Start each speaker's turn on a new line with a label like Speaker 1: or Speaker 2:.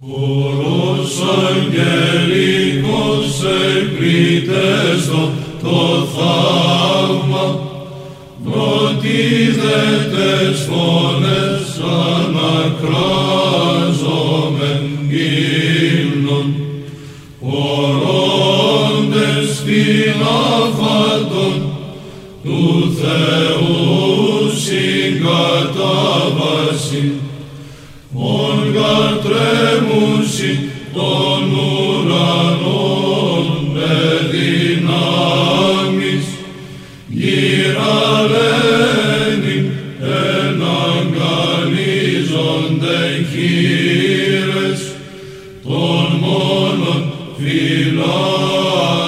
Speaker 1: Χορός αγγελικός εκπλητέστο το θαύμα. Προτίδετες φωνές ανακράζομεν ύμνων Ορώντες την αφάτων του Θεού Mongar tremusi donuran onde dinamis, giralenim en anganizon de chires, ton monon filar,